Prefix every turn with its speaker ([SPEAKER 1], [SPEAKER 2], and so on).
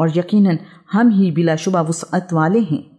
[SPEAKER 1] और यकीनन हम ही बिलाशुबा वसअत वाले हैं।